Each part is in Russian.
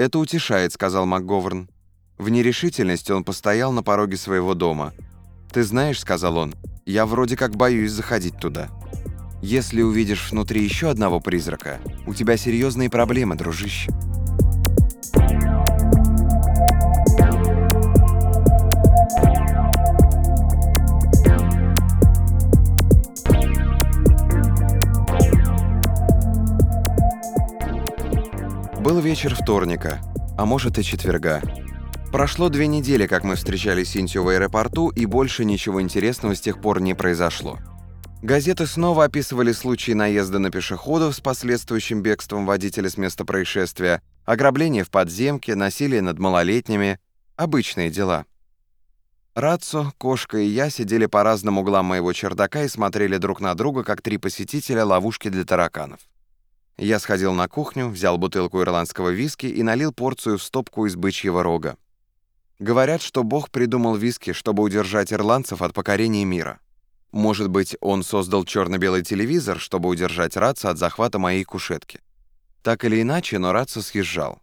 «Это утешает», — сказал МакГоверн. В нерешительности он постоял на пороге своего дома. «Ты знаешь», — сказал он, — «я вроде как боюсь заходить туда». «Если увидишь внутри еще одного призрака, у тебя серьезные проблемы, дружище». Был вечер вторника, а может и четверга. Прошло две недели, как мы встречали Синтию в аэропорту, и больше ничего интересного с тех пор не произошло. Газеты снова описывали случаи наезда на пешеходов с последующим бегством водителя с места происшествия, ограбление в подземке, насилие над малолетними – обычные дела. Рацо, кошка и я сидели по разным углам моего чердака и смотрели друг на друга, как три посетителя ловушки для тараканов. Я сходил на кухню, взял бутылку ирландского виски и налил порцию в стопку из бычьего рога. Говорят, что Бог придумал виски, чтобы удержать ирландцев от покорения мира. Может быть, он создал черно-белый телевизор, чтобы удержать Ратса от захвата моей кушетки. Так или иначе, но Ратса съезжал.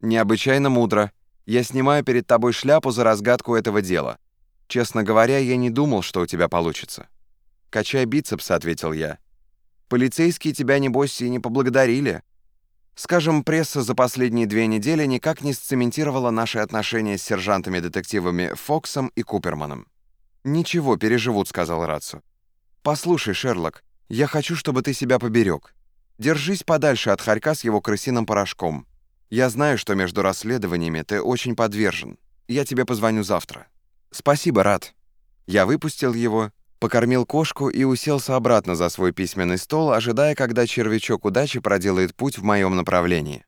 «Необычайно мудро. Я снимаю перед тобой шляпу за разгадку этого дела. Честно говоря, я не думал, что у тебя получится». «Качай бицепс», — ответил я. Полицейские тебя, небось, и не поблагодарили. Скажем, пресса за последние две недели никак не сцементировала наши отношения с сержантами-детективами Фоксом и Куперманом. «Ничего, переживут», — сказал Рацу. «Послушай, Шерлок, я хочу, чтобы ты себя поберег. Держись подальше от Харька с его крысиным порошком. Я знаю, что между расследованиями ты очень подвержен. Я тебе позвоню завтра». «Спасибо, Рад». Я выпустил его покормил кошку и уселся обратно за свой письменный стол, ожидая, когда червячок удачи проделает путь в моем направлении.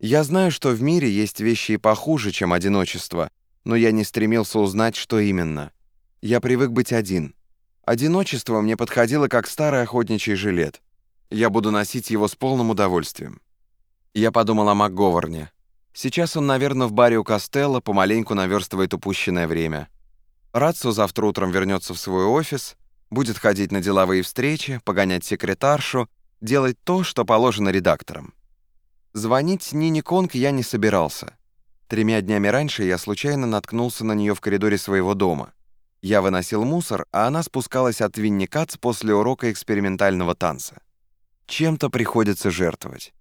Я знаю, что в мире есть вещи и похуже, чем одиночество, но я не стремился узнать, что именно. Я привык быть один. Одиночество мне подходило как старый охотничий жилет. Я буду носить его с полным удовольствием. Я подумал о МакГоварне. Сейчас он, наверное, в баре у Костелла помаленьку наверстывает упущенное время. Рацу завтра утром вернется в свой офис, будет ходить на деловые встречи, погонять секретаршу, делать то, что положено редакторам. Звонить Нине Конг я не собирался. Тремя днями раньше я случайно наткнулся на нее в коридоре своего дома. Я выносил мусор, а она спускалась от Винни Кац после урока экспериментального танца. Чем-то приходится жертвовать.